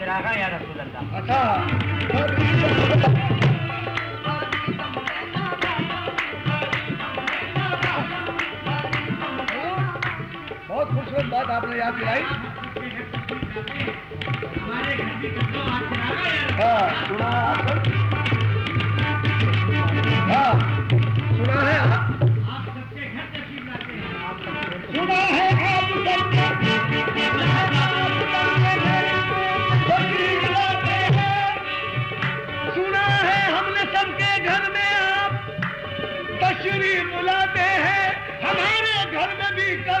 چراغا یا رسول اللہ؟ اچھا۔ بہت خوبصورت بات آپ نے یاد دلائی۔ ہاں ہاں۔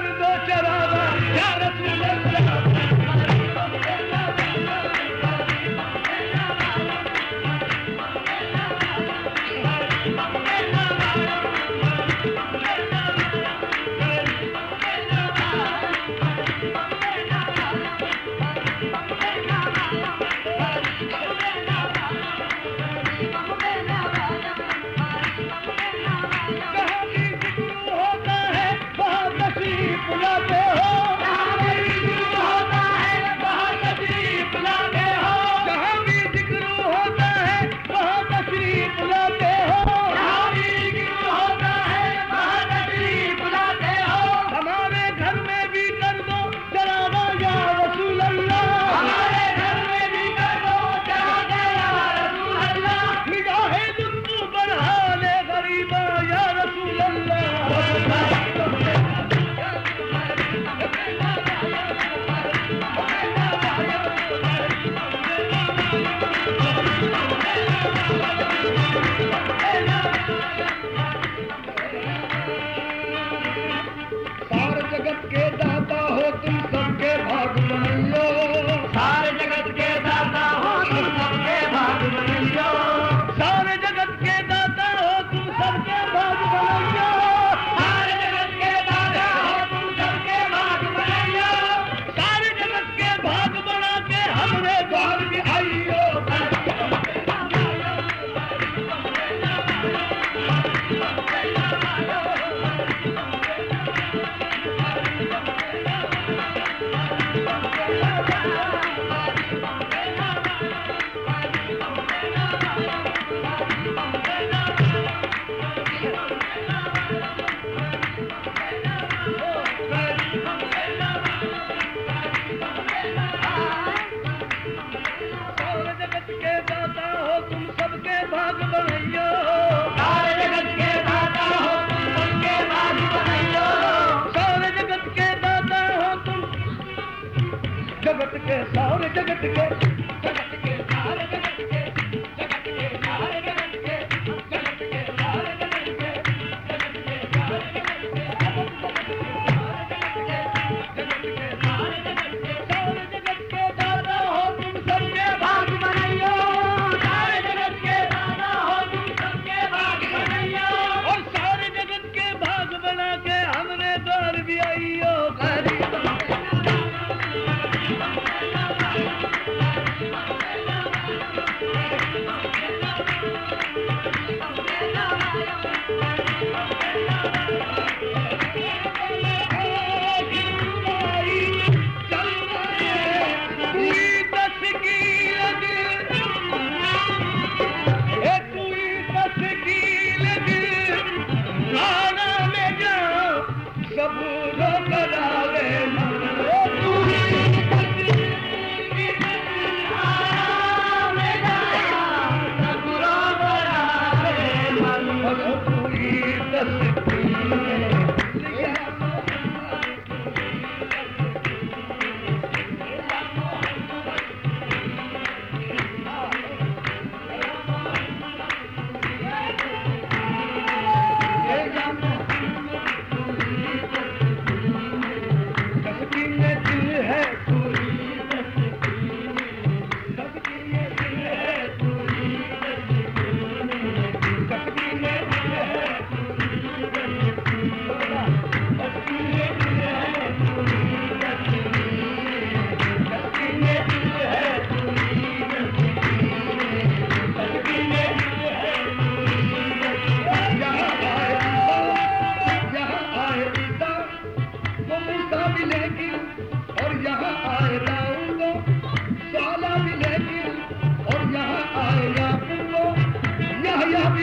درد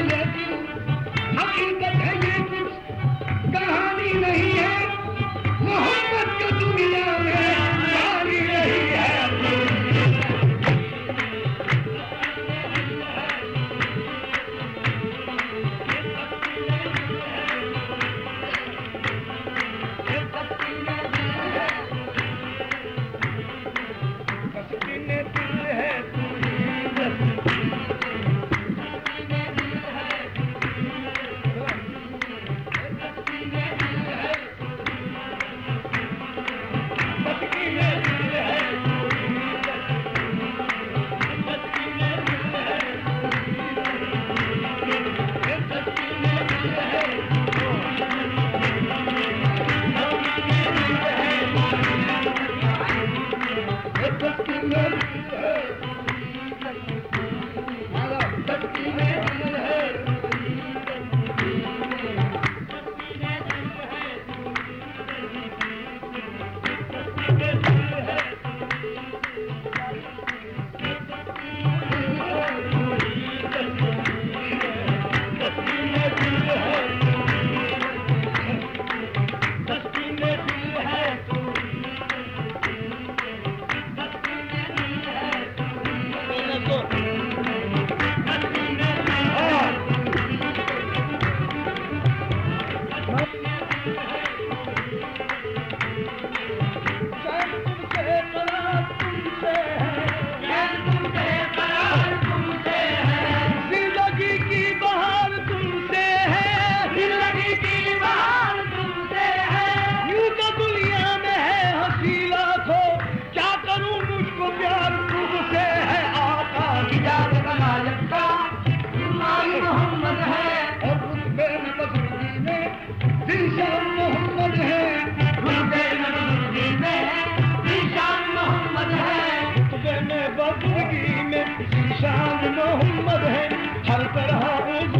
بھی Thank you. شان ہر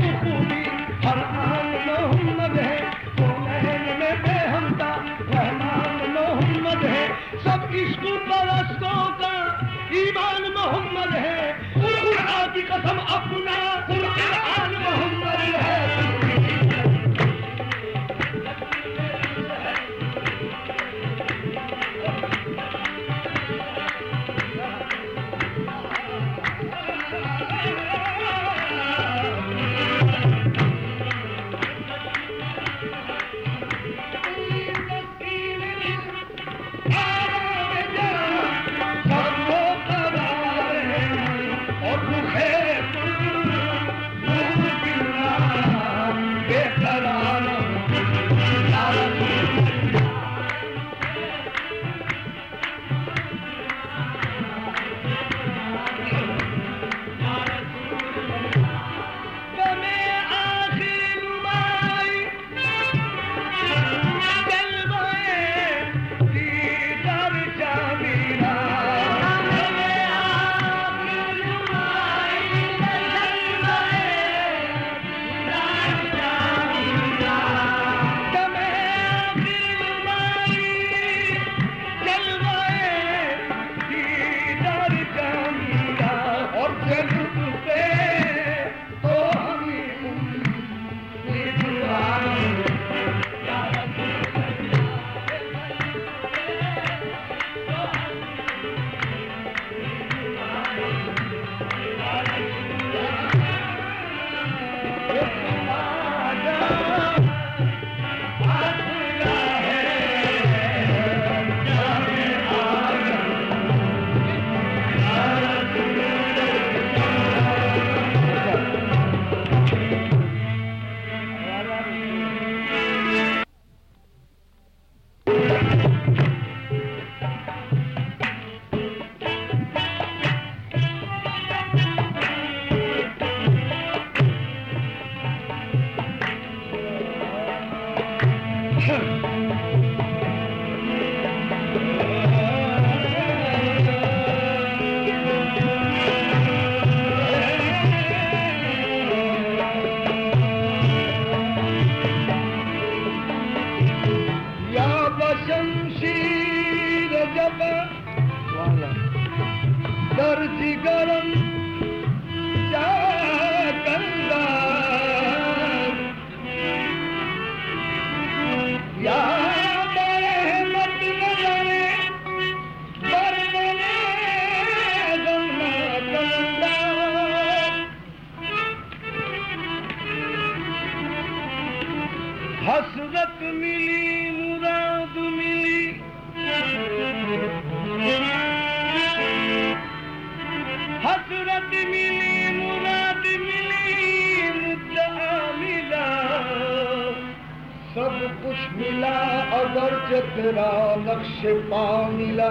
اگر تیرا نقش پا ملا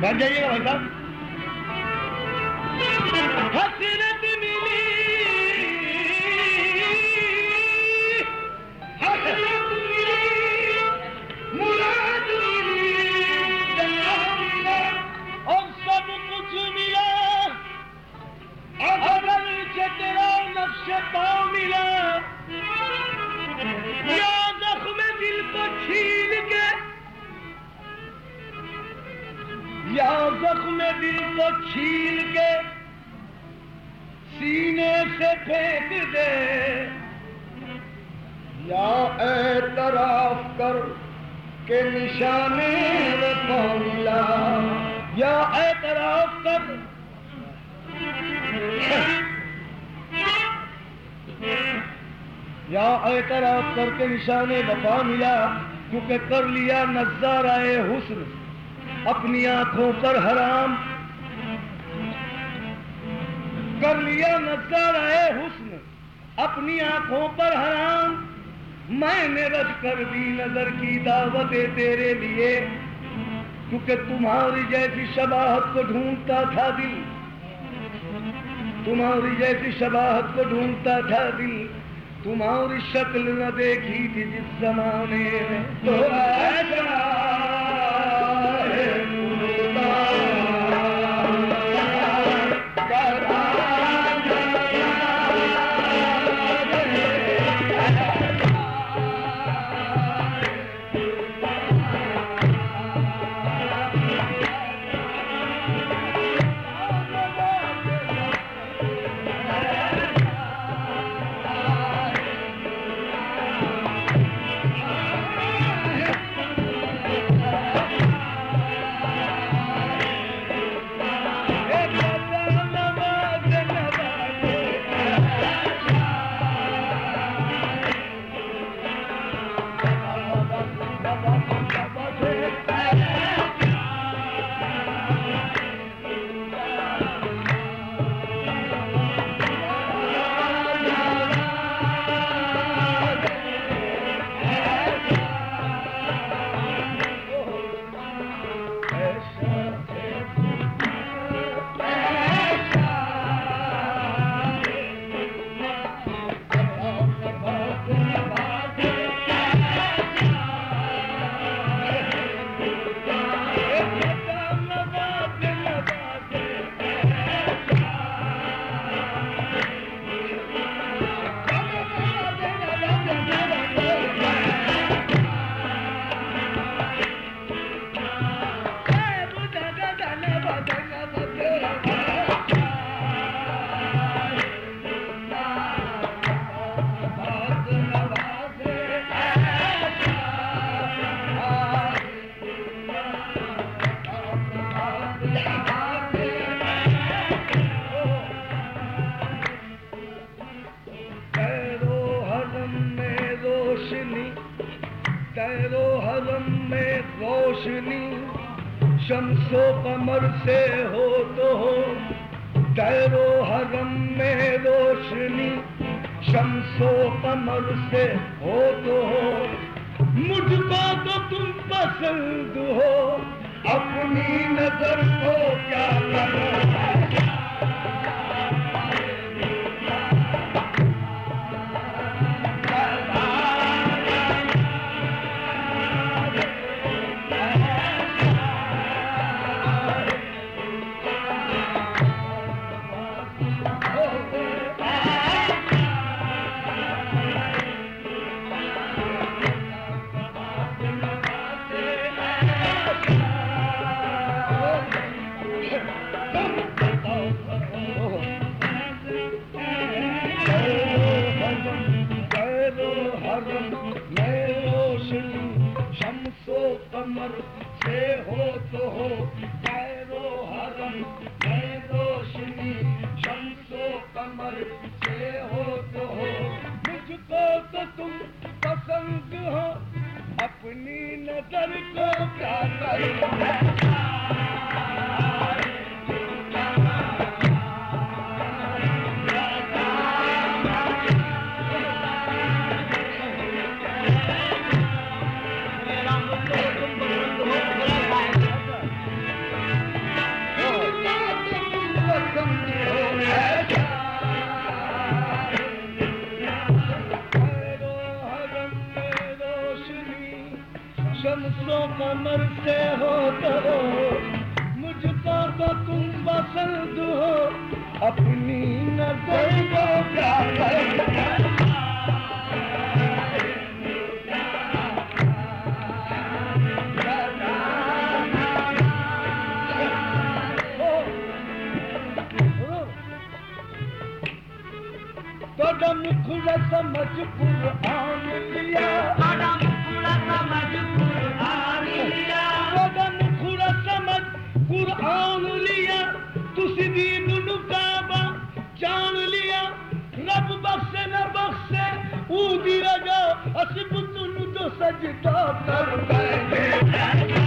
بیٹھ جائیے گا بھائی صاحب۔ نشان وفا ملا، کیونکہ کر لیا نظارہ حسن، اپنی آنکھوں پر حرام۔ کر لیا نظارہ حسن، اپنی آنکھوں پر حرام۔ میں نے رد کر دی نظر کی دعوت تیرے لیے، کیونکہ تمہاری جیسی شباہت کو ڈھونڈتا تھا دل۔ تمہاری جیسی شباہت کو ڈھونڈتا تھا دل۔ تمہاری شکل نہ دیکھی تھی جس زمانے میں۔ تو ایسا مر سے مرتے ہو تو مجھ تو تم بسند ہو اپنی اسی بت سجدہ کر بیٹھے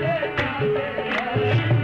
Yeah.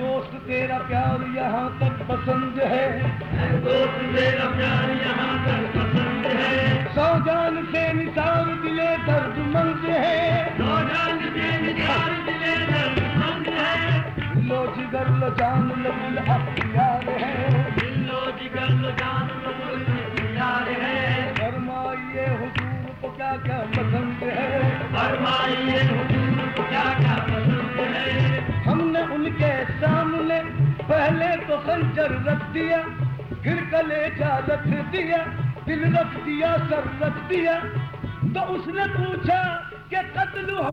دوست تیرا پیار یہاں تک پسند ہے۔ سو جان سے نثار دلے درد مند ہے۔ لو جگر لو جان لگل اختیار ہے۔ فرمائیے حضور کو کیا کیا پسند ہے۔ ہم خنجر رکھ دیا پھر کلیجا رکھ دیا دل رکھ دیا سر رکھ دیا تو اس نے پوچھا کہ قتل ہو